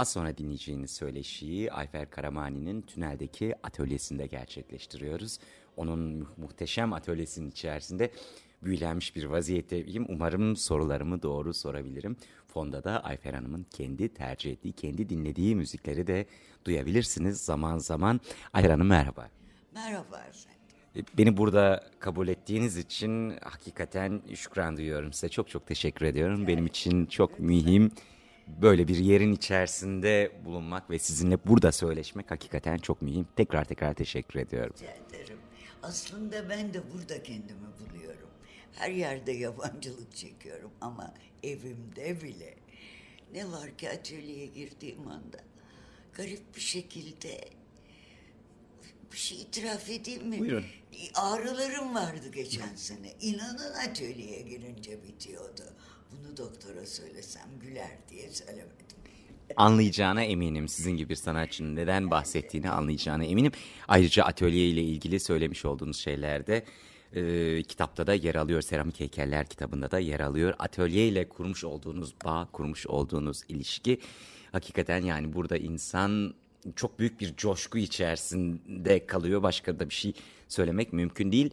Az sonra dinleyeceğiniz söyleşiyi Ayfer Karamani'nin tüneldeki atölyesinde gerçekleştiriyoruz. Onun muhteşem atölyesinin içerisinde büyülenmiş bir vaziyetteyim. Umarım sorularımı doğru sorabilirim. Fonda da Ayfer Hanım'ın kendi tercih ettiği, kendi dinlediği müzikleri de duyabilirsiniz zaman zaman. Ayfer Hanım merhaba. Merhaba efendim. Beni burada kabul ettiğiniz için hakikaten şükran duyuyorum size. Çok çok teşekkür ediyorum. Benim için çok mühim böyle bir yerin içerisinde bulunmak ve sizinle burada söyleşmek hakikaten çok mühim. Tekrar tekrar teşekkür ediyorum. Rica ederim. Aslında ben de burada kendimi buluyorum. Her yerde yabancılık çekiyorum ama evimde bile. Ne var ki atölyeye girdiğim anda garip bir şekilde bir şey itiraf edeyim mi? Buyurun. Ağrılarım vardı geçen sene. İnanın atölyeye girince bitiyordu. Bunu doktora söylesem güler diye söylemedim. Anlayacağına eminim. Sizin gibi bir sanatçının neden bahsettiğini anlayacağına eminim. Ayrıca atölye ile ilgili söylemiş olduğunuz şeylerde e, kitapta da yer alıyor. Seramik Heykeller kitabında da yer alıyor. Atölye ile kurmuş olduğunuz bağ, kurmuş olduğunuz ilişki hakikaten yani burada insan çok büyük bir coşku içerisinde kalıyor. Başka da bir şey söylemek mümkün değil.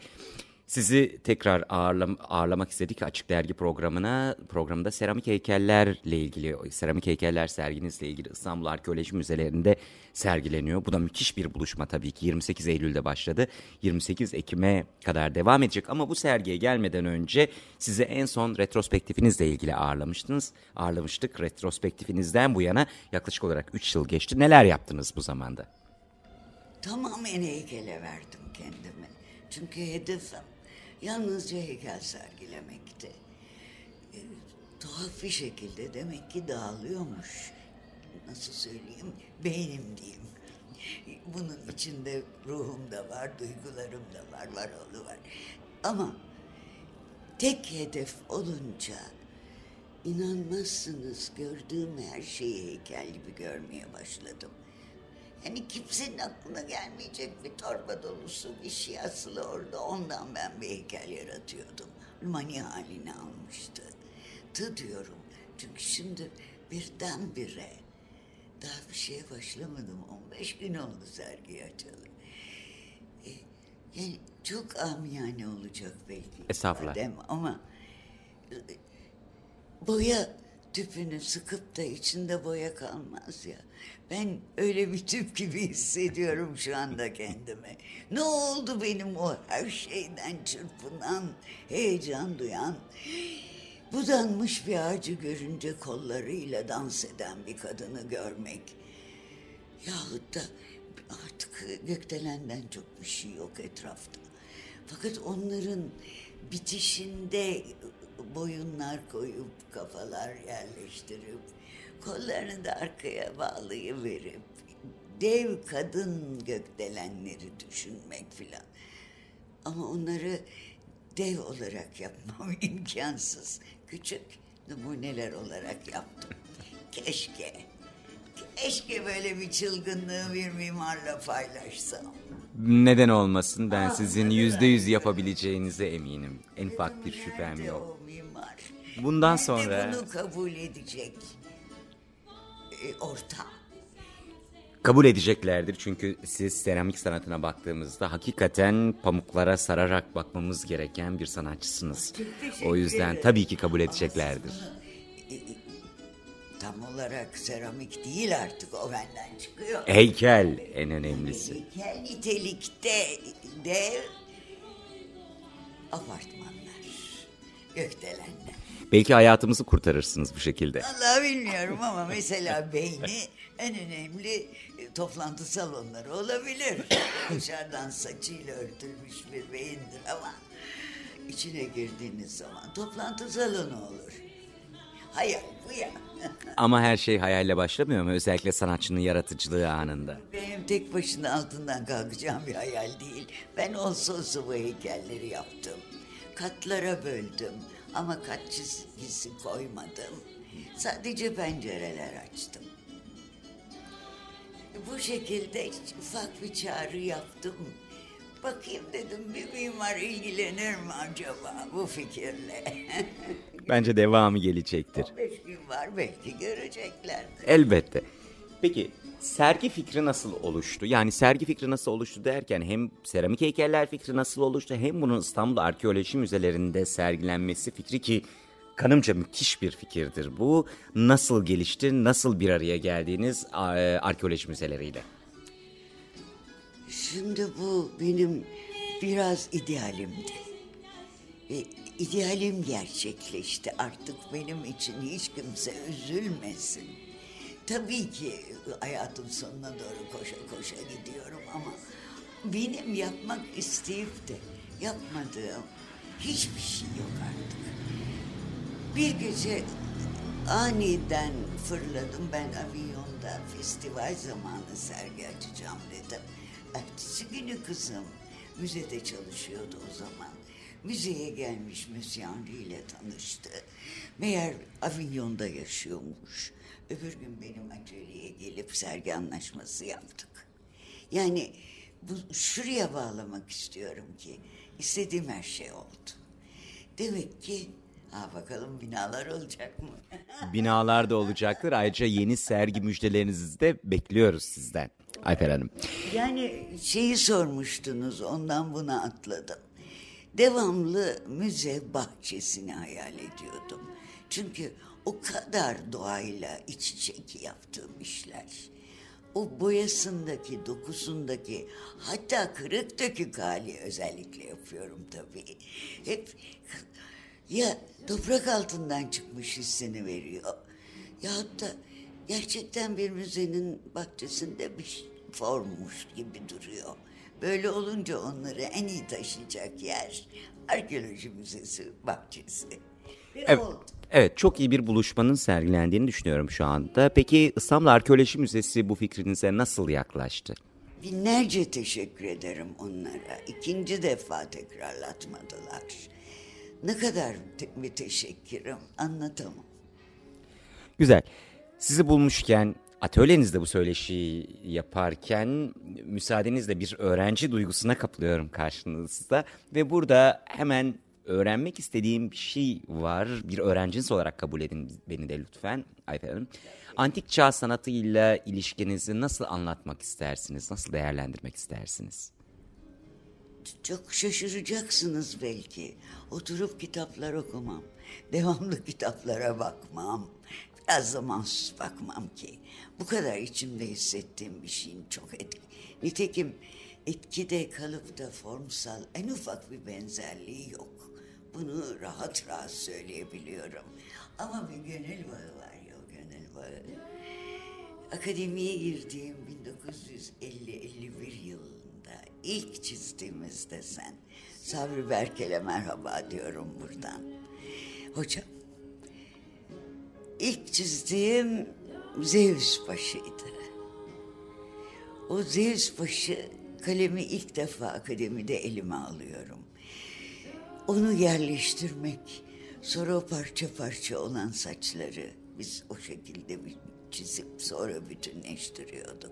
Sizi tekrar ağırlam ağırlamak istedik Açık Dergi programına. Programda seramik heykellerle ilgili, seramik heykeller serginizle ilgili İstanbul Arkeoloji Müzelerinde sergileniyor. Bu da müthiş bir buluşma tabii ki. 28 Eylül'de başladı. 28 Ekim'e kadar devam edecek. Ama bu sergiye gelmeden önce size en son retrospektifinizle ilgili ağırlamıştınız. Ağırlamıştık. Retrospektifinizden bu yana yaklaşık olarak 3 yıl geçti. Neler yaptınız bu zamanda? Tamamen heykele verdim kendimi. Çünkü hedefim yalnızca heykel sergilemekti. E, tuhaf bir şekilde demek ki dağılıyormuş. Nasıl söyleyeyim? Beynim diyeyim. Bunun içinde ruhum da var, duygularım da var, var oğlu var. Ama tek hedef olunca inanmazsınız gördüğüm her şeyi heykel gibi görmeye başladım. Yani kimsenin aklına gelmeyecek bir torba dolusu bir şey asılı orada. Ondan ben bir heykel yaratıyordum. Mani halini almıştı. Tı diyorum. Çünkü şimdi birdenbire daha bir şeye başlamadım. 15 gün oldu sergi açalı. E, yani çok amiyane olacak belki. Estağfurullah. Ama e, boya tüpünü sıkıp da içinde boya kalmaz ya. Ben öyle bir tüp gibi hissediyorum şu anda kendimi. Ne oldu benim o her şeyden çırpınan, heyecan duyan, budanmış bir ağacı görünce kollarıyla dans eden bir kadını görmek. Yahut da artık gökdelenden çok bir şey yok etrafta. Fakat onların bitişinde boyunlar koyup kafalar yerleştirip kollarını da arkaya bağlayıverip dev kadın gökdelenleri düşünmek filan. Ama onları dev olarak yapmam imkansız. Küçük numuneler olarak yaptım. Keşke, keşke böyle bir çılgınlığı bir mimarla paylaşsam. Neden olmasın? Ben Ah, sizin yüzde yüz yapabileceğinize eminim. En ufak bir şüphem yok. Bundan sonra- bunu kabul edecek e, ortam. Kabul edeceklerdir çünkü siz seramik sanatına baktığımızda hakikaten pamuklara sararak bakmamız gereken bir sanatçısınız. O yüzden tabii ki kabul edeceklerdir. Tam olarak seramik değil artık o benden çıkıyor. Heykel en önemlisi. Heykel nitelikte dev apartmanlar, gökdelenler. Belki hayatımızı kurtarırsınız bu şekilde. Allah bilmiyorum ama mesela beyni en önemli toplantı salonları olabilir. Dışarıdan saçıyla örtülmüş bir beyindir ama içine girdiğiniz zaman toplantı salonu olur. Hayal bu ya. Ama her şey hayalle başlamıyor mu? Özellikle sanatçının yaratıcılığı anında. Benim tek başına altından kalkacağım bir hayal değil. Ben olsa olsa bu heykelleri yaptım. Katlara böldüm ama kat çizgisi koymadım. Sadece pencereler açtım. Bu şekilde ufak bir çağrı yaptım. Bakayım dedim bir mimar ilgilenir mi acaba bu fikirle? Bence devamı gelecektir. 15 gün var belki göreceklerdir. Elbette. Peki sergi fikri nasıl oluştu? Yani sergi fikri nasıl oluştu derken hem seramik heykeller fikri nasıl oluştu hem bunun İstanbul Arkeoloji Müzelerinde sergilenmesi fikri ki kanımca müthiş bir fikirdir bu. Nasıl gelişti, nasıl bir araya geldiğiniz e, arkeoloji müzeleriyle? Şimdi bu benim biraz idealimdi. Ve idealim gerçekleşti. Artık benim için hiç kimse üzülmesin. Tabii ki hayatın sonuna doğru koşa koşa gidiyorum ama benim yapmak isteyip de yapmadığım hiçbir şey yok artık. Bir gece aniden fırladım ben avilyonda festival zamanı sergi açacağım dedim. Ertesi günü kızım müzede çalışıyordu o zaman. Müzeye gelmiş Henri ile tanıştı. Meğer Avignon'da yaşıyormuş. Öbür gün benim atölyeye gelip sergi anlaşması yaptık. Yani bu şuraya bağlamak istiyorum ki istediğim her şey oldu. Demek ki ha bakalım binalar olacak mı? Binalar da olacaktır. Ayrıca yeni sergi müjdelerinizi de bekliyoruz sizden. Ayfer Hanım. Yani şeyi sormuştunuz ondan buna atladım. Devamlı müze bahçesini hayal ediyordum. Çünkü o kadar doğayla iç içe yaptığım işler. O boyasındaki, dokusundaki, hatta kırık dökük hali özellikle yapıyorum tabii. Hep ya toprak altından çıkmış hissini veriyor. Ya hatta gerçekten bir müzenin bahçesinde bir formmuş gibi duruyor. Böyle olunca onları en iyi taşıyacak yer arkeoloji müzesi bahçesi. Ve Evet, oldu. evet çok iyi bir buluşmanın sergilendiğini düşünüyorum şu anda. Peki İstanbul Arkeoloji Müzesi bu fikrinize nasıl yaklaştı? Binlerce teşekkür ederim onlara. İkinci defa tekrarlatmadılar. Ne kadar te- müteşekkirim anlatamam. Güzel. Sizi bulmuşken atölyenizde bu söyleşiyi yaparken müsaadenizle bir öğrenci duygusuna kapılıyorum karşınızda. Ve burada hemen öğrenmek istediğim bir şey var. Bir öğrenciniz olarak kabul edin beni de lütfen Ayfer Hanım. Antik çağ sanatıyla ilişkinizi nasıl anlatmak istersiniz? Nasıl değerlendirmek istersiniz? Çok şaşıracaksınız belki. Oturup kitaplar okumam. Devamlı kitaplara bakmam. Biraz zamansız bakmam ki. Bu kadar içimde hissettiğim bir şeyin çok etki. Nitekim etkide kalıp da formsal en ufak bir benzerliği yok. Bunu rahat rahat söyleyebiliyorum. Ama bir gönül bağı var ya o gönül bağı. Akademiye girdiğim 1950-51 yılında ilk çizdiğimiz desen Sabri Berkel'e merhaba diyorum buradan. Hocam ilk çizdiğim Zeus başıydı. O Zeus başı kalemi ilk defa akademide elime alıyorum. Onu yerleştirmek, sonra o parça parça olan saçları biz o şekilde bir çizip sonra bütünleştiriyorduk.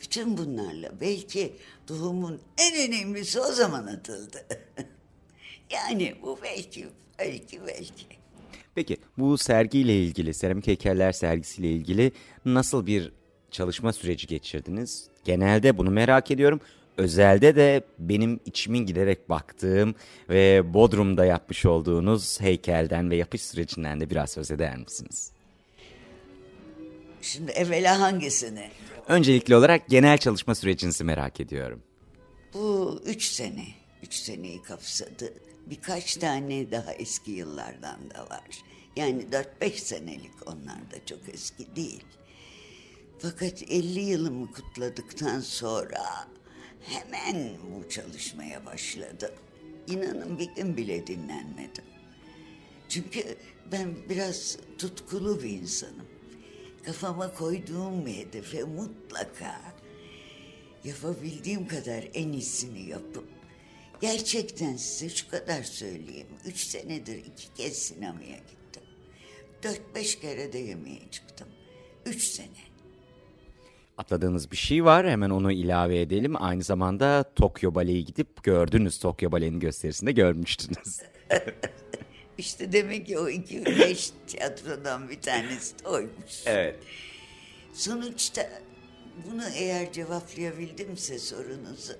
Bütün bunlarla belki tohumun en önemlisi o zaman atıldı. yani bu belki, belki, belki. Peki bu sergiyle ilgili, seramik heykeller sergisiyle ilgili nasıl bir çalışma süreci geçirdiniz? Genelde bunu merak ediyorum. Özelde de benim içimin giderek baktığım ve Bodrum'da yapmış olduğunuz heykelden ve yapış sürecinden de biraz söz eder misiniz? Şimdi evvela hangisini? Öncelikli olarak genel çalışma sürecinizi merak ediyorum. Bu üç sene, üç seneyi kapsadı. Birkaç tane daha eski yıllardan da var. Yani dört beş senelik onlar da çok eski değil. Fakat 50 yılımı kutladıktan sonra hemen bu çalışmaya başladım. İnanın bir gün bile dinlenmedim. Çünkü ben biraz tutkulu bir insanım. Kafama koyduğum bir hedefe mutlaka yapabildiğim kadar en iyisini yapıp gerçekten size şu kadar söyleyeyim. Üç senedir iki kez sinemaya gittim. Dört beş kere de yemeğe çıktım. Üç sene. Atladığınız bir şey var hemen onu ilave edelim. Aynı zamanda Tokyo Bale'yi gidip gördünüz. Tokyo Bale'nin gösterisinde görmüştünüz. İşte demek ki o iki beş tiyatrodan bir tanesi de oymuş. evet. Sonuçta bunu eğer cevaplayabildimse sorunuzu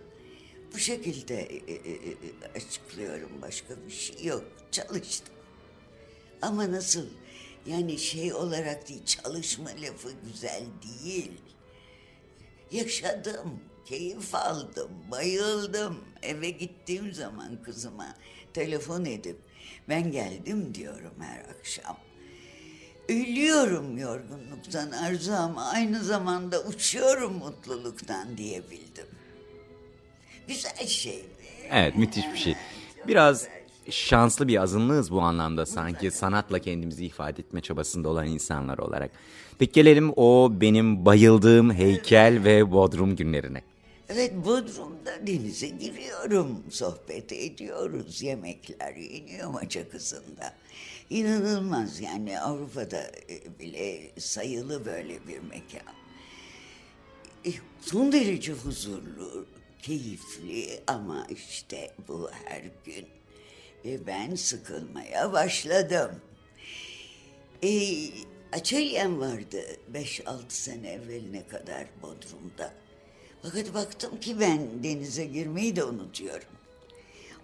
bu şekilde e, e, e, açıklıyorum. Başka bir şey yok. Çalıştım. Ama nasıl? Yani şey olarak değil, çalışma lafı güzel değil. Yaşadım, keyif aldım, bayıldım. Eve gittiğim zaman kızıma telefon edip ben geldim diyorum her akşam. Ölüyorum yorgunluktan Arzu ama aynı zamanda uçuyorum mutluluktan diyebildim. Güzel şey. Evet müthiş bir şey. Biraz şanslı bir azınlığız bu anlamda sanki sanatla kendimizi ifade etme çabasında olan insanlar olarak. Peki gelelim o benim bayıldığım heykel ve Bodrum günlerine. Evet Bodrum'da denize giriyorum, sohbet ediyoruz, yemekler yeniyor maça kızında. İnanılmaz yani Avrupa'da e, bile sayılı böyle bir mekan. E, Son derece huzurlu, keyifli ama işte bu her gün. Ve ben sıkılmaya başladım. E, atölyem vardı 5-6 sene evveline kadar Bodrum'da. Fakat baktım ki ben denize girmeyi de unutuyorum.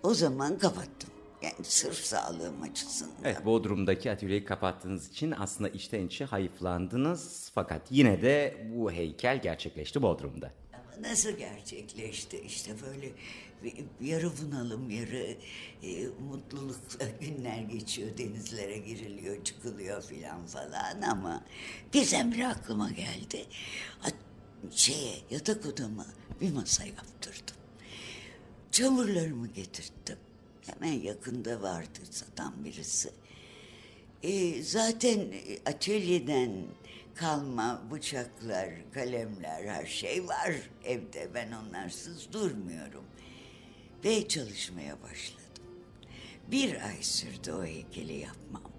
O zaman kapattım. Yani sırf sağlığım açısından. Evet Bodrum'daki atölyeyi kapattığınız için aslında içten içe hayıflandınız. Fakat yine de bu heykel gerçekleşti Bodrum'da. Nasıl gerçekleşti? İşte böyle bir- yarı bunalım, yarı e, mutlulukla günler geçiyor. Denizlere giriliyor, çıkılıyor filan falan ama birdenbire aklıma geldi. Şeye, yatak odama bir masa yaptırdım. Çamurlarımı getirttim. Hemen yakında vardı satan birisi. E, zaten atölyeden kalma bıçaklar, kalemler, her şey var evde. Ben onlarsız durmuyorum. Ve çalışmaya başladım. Bir ay sürdü o heykeli yapmam.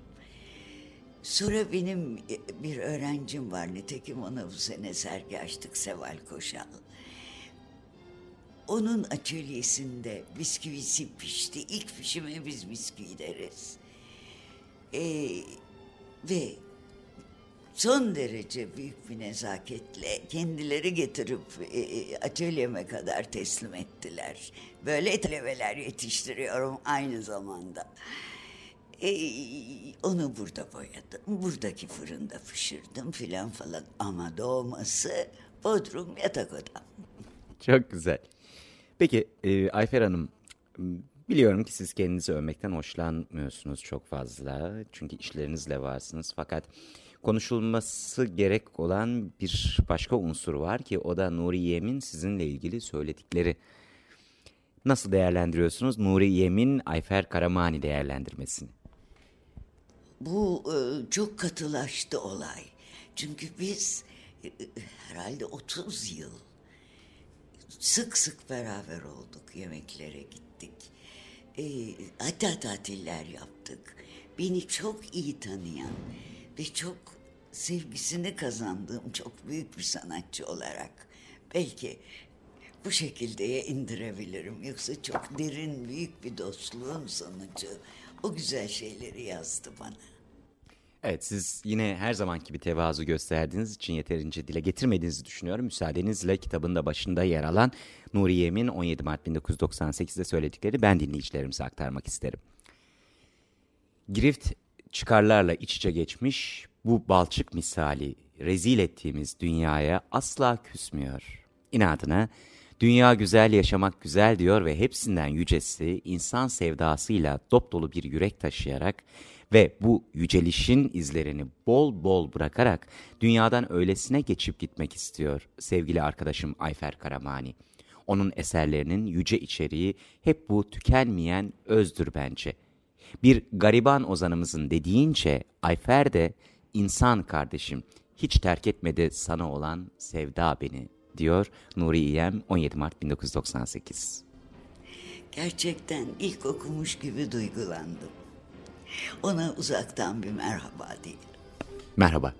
Sonra benim e, bir öğrencim var. Nitekim ona bu sene sergi açtık Seval Koşal. Onun atölyesinde bisküvisi pişti. İlk pişime biz bisküvi deriz. Ee, ve son derece büyük bir nezaketle kendileri getirip e, e, atölyeme kadar teslim ettiler. Böyle talebeler yetiştiriyorum aynı zamanda. Ee, onu burada boyadım. Buradaki fırında pişirdim filan falan. Ama doğması Bodrum yatak odam. Çok güzel. Peki e, Ayfer Hanım biliyorum ki siz kendinizi övmekten hoşlanmıyorsunuz çok fazla. Çünkü işlerinizle varsınız. Fakat konuşulması gerek olan bir başka unsur var ki o da Nuri Yem'in sizinle ilgili söyledikleri. Nasıl değerlendiriyorsunuz Nuri Yem'in Ayfer Karamani değerlendirmesini? Bu e, çok katılaştı olay. Çünkü biz e, herhalde 30 yıl sık sık beraber olduk, yemeklere gittik. E, hatta tatiller yaptık. Beni çok iyi tanıyan ve çok sevgisini kazandığım çok büyük bir sanatçı olarak belki bu şekildeye indirebilirim. Yoksa çok derin, büyük bir dostluğun sonucu o güzel şeyleri yazdı bana. Evet siz yine her zamanki bir tevazu gösterdiğiniz için yeterince dile getirmediğinizi düşünüyorum. Müsaadenizle kitabın da başında yer alan Nuri Yem'in 17 Mart 1998'de söyledikleri ben dinleyicilerimize aktarmak isterim. Girift çıkarlarla iç içe geçmiş bu balçık misali rezil ettiğimiz dünyaya asla küsmüyor. İnadına dünya güzel yaşamak güzel diyor ve hepsinden yücesi insan sevdasıyla dop dolu bir yürek taşıyarak ve bu yücelişin izlerini bol bol bırakarak dünyadan öylesine geçip gitmek istiyor sevgili arkadaşım Ayfer Karamani. Onun eserlerinin yüce içeriği hep bu tükenmeyen özdür bence. Bir gariban ozanımızın dediğince Ayfer de insan kardeşim hiç terk etmedi sana olan sevda beni diyor Nuri İyem 17 Mart 1998. Gerçekten ilk okumuş gibi duygulandım. Ona uzaktan bir merhaba değil. Merhaba.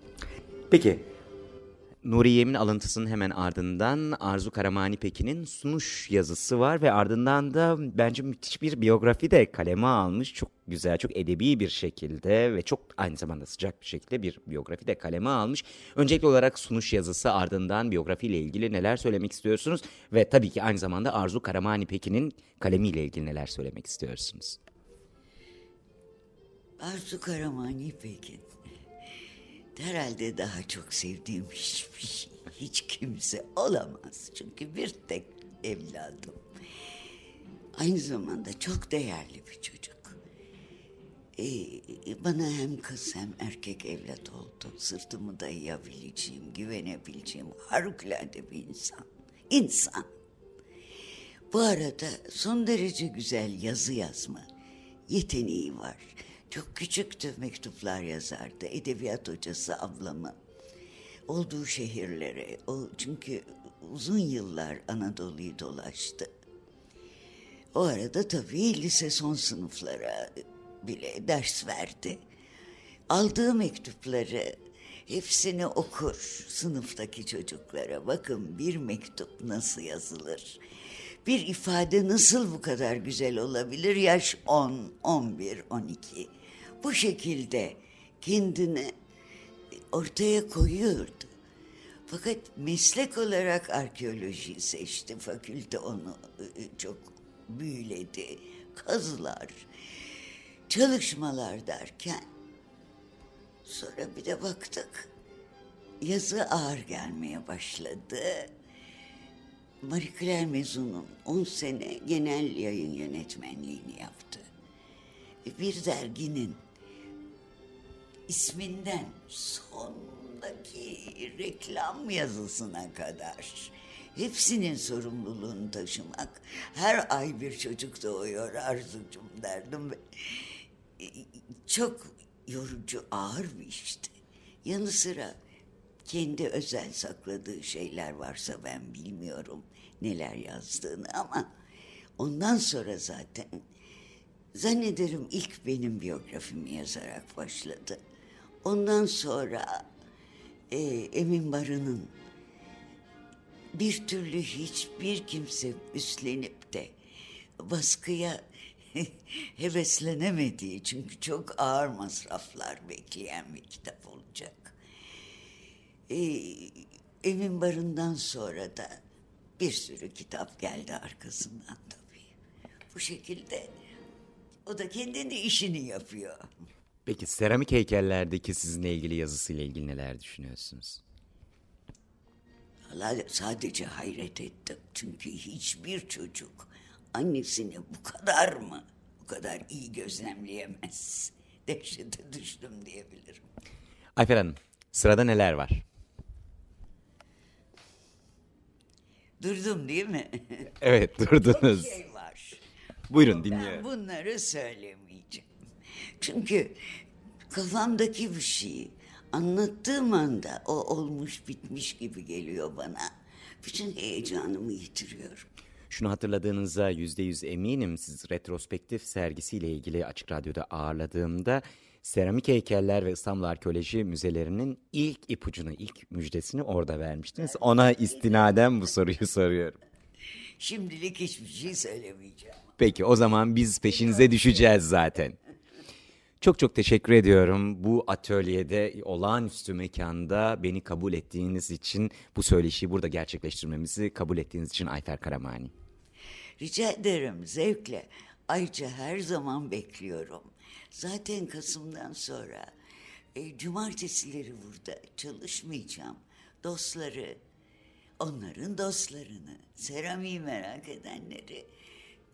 Peki Nuri Yemin alıntısının hemen ardından Arzu Karamani Pekin'in sunuş yazısı var ve ardından da bence müthiş bir biyografi de kaleme almış. Çok güzel, çok edebi bir şekilde ve çok aynı zamanda sıcak bir şekilde bir biyografi de kaleme almış. Öncelikli olarak sunuş yazısı ardından biyografiyle ilgili neler söylemek istiyorsunuz? Ve tabii ki aynı zamanda Arzu Karamani Pekin'in kalemiyle ilgili neler söylemek istiyorsunuz? Arzu Karamani Pekin. Herhalde daha çok sevdiğim hiçbir şey, hiç kimse olamaz. Çünkü bir tek evladım. Aynı zamanda çok değerli bir çocuk. Ee, bana hem kız hem erkek evlat oldu. Sırtımı dayayabileceğim, güvenebileceğim harikulade bir insan. İnsan. Bu arada son derece güzel yazı yazma yeteneği var. Çok küçüktü mektuplar yazardı. Edebiyat hocası ablamı. Olduğu şehirlere. O çünkü uzun yıllar Anadolu'yu dolaştı. O arada tabii lise son sınıflara bile ders verdi. Aldığı mektupları hepsini okur sınıftaki çocuklara. Bakın bir mektup nasıl yazılır? Bir ifade nasıl bu kadar güzel olabilir? Yaş 10, 11, 12 bu şekilde kendini ortaya koyuyordu. Fakat meslek olarak arkeoloji seçti. Fakülte onu ıı, çok büyüledi. Kazılar, çalışmalar derken sonra bir de baktık yazı ağır gelmeye başladı. Marie Claire Mezun'un 10 sene genel yayın yönetmenliğini yaptı. Bir derginin isminden sondaki reklam yazısına kadar hepsinin sorumluluğunu taşımak. Her ay bir çocuk doğuyor arzucum derdim. E, çok yorucu, ağır bir işti. Yanı sıra kendi özel sakladığı şeyler varsa ben bilmiyorum neler yazdığını ama ondan sonra zaten zannederim ilk benim biyografimi yazarak başladı. Ondan sonra e, Emin Barı'nın bir türlü hiçbir kimse üstlenip de baskıya heveslenemediği çünkü çok ağır masraflar bekleyen bir kitap olacak. Ee, Emin Barı'ndan sonra da bir sürü kitap geldi arkasından tabii. Bu şekilde o da kendini işini yapıyor. Peki seramik heykellerdeki sizinle ilgili yazısıyla ilgili neler düşünüyorsunuz? Sadece hayret ettim. Çünkü hiçbir çocuk annesini bu kadar mı, bu kadar iyi gözlemleyemez. Dehşete düştüm diyebilirim. Ayfer Hanım, sırada neler var? Durdum değil mi? Evet, durdunuz. Çok şey var. Buyurun Ben dinliyorum. bunları söylemeyeceğim. Çünkü kafamdaki bir şeyi anlattığım anda o olmuş bitmiş gibi geliyor bana. Bütün heyecanımı yitiriyorum. Şunu hatırladığınıza yüzde yüz eminim. Siz retrospektif sergisiyle ilgili Açık Radyo'da ağırladığımda seramik heykeller ve İstanbul Arkeoloji Müzelerinin ilk ipucunu, ilk müjdesini orada vermiştiniz. Ona istinaden bu soruyu soruyorum. Şimdilik hiçbir şey söylemeyeceğim. Peki o zaman biz peşinize düşeceğiz zaten. Çok çok teşekkür ediyorum. Bu atölyede olağanüstü mekanda beni kabul ettiğiniz için bu söyleşiyi burada gerçekleştirmemizi kabul ettiğiniz için Ayfer Karamani. Rica ederim zevkle. Ayrıca her zaman bekliyorum. Zaten Kasım'dan sonra e, cumartesileri burada çalışmayacağım. Dostları, onların dostlarını, seramiği merak edenleri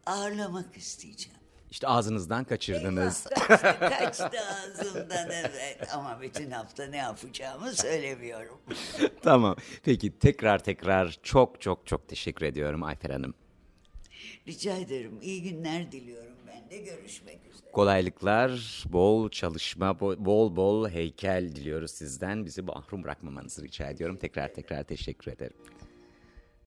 ağırlamak isteyeceğim. İşte ağzınızdan kaçırdınız. Kaçtı, kaçtı ağzımdan evet. Ama bütün hafta ne yapacağımı söylemiyorum. tamam. Peki tekrar tekrar çok çok çok teşekkür ediyorum Ayfer Hanım. Rica ederim. İyi günler diliyorum ben de. Görüşmek üzere. Kolaylıklar, bol çalışma, bo- bol bol heykel diliyoruz sizden. Bizi mahrum bırakmamanızı rica ediyorum. Tekrar tekrar teşekkür ederim.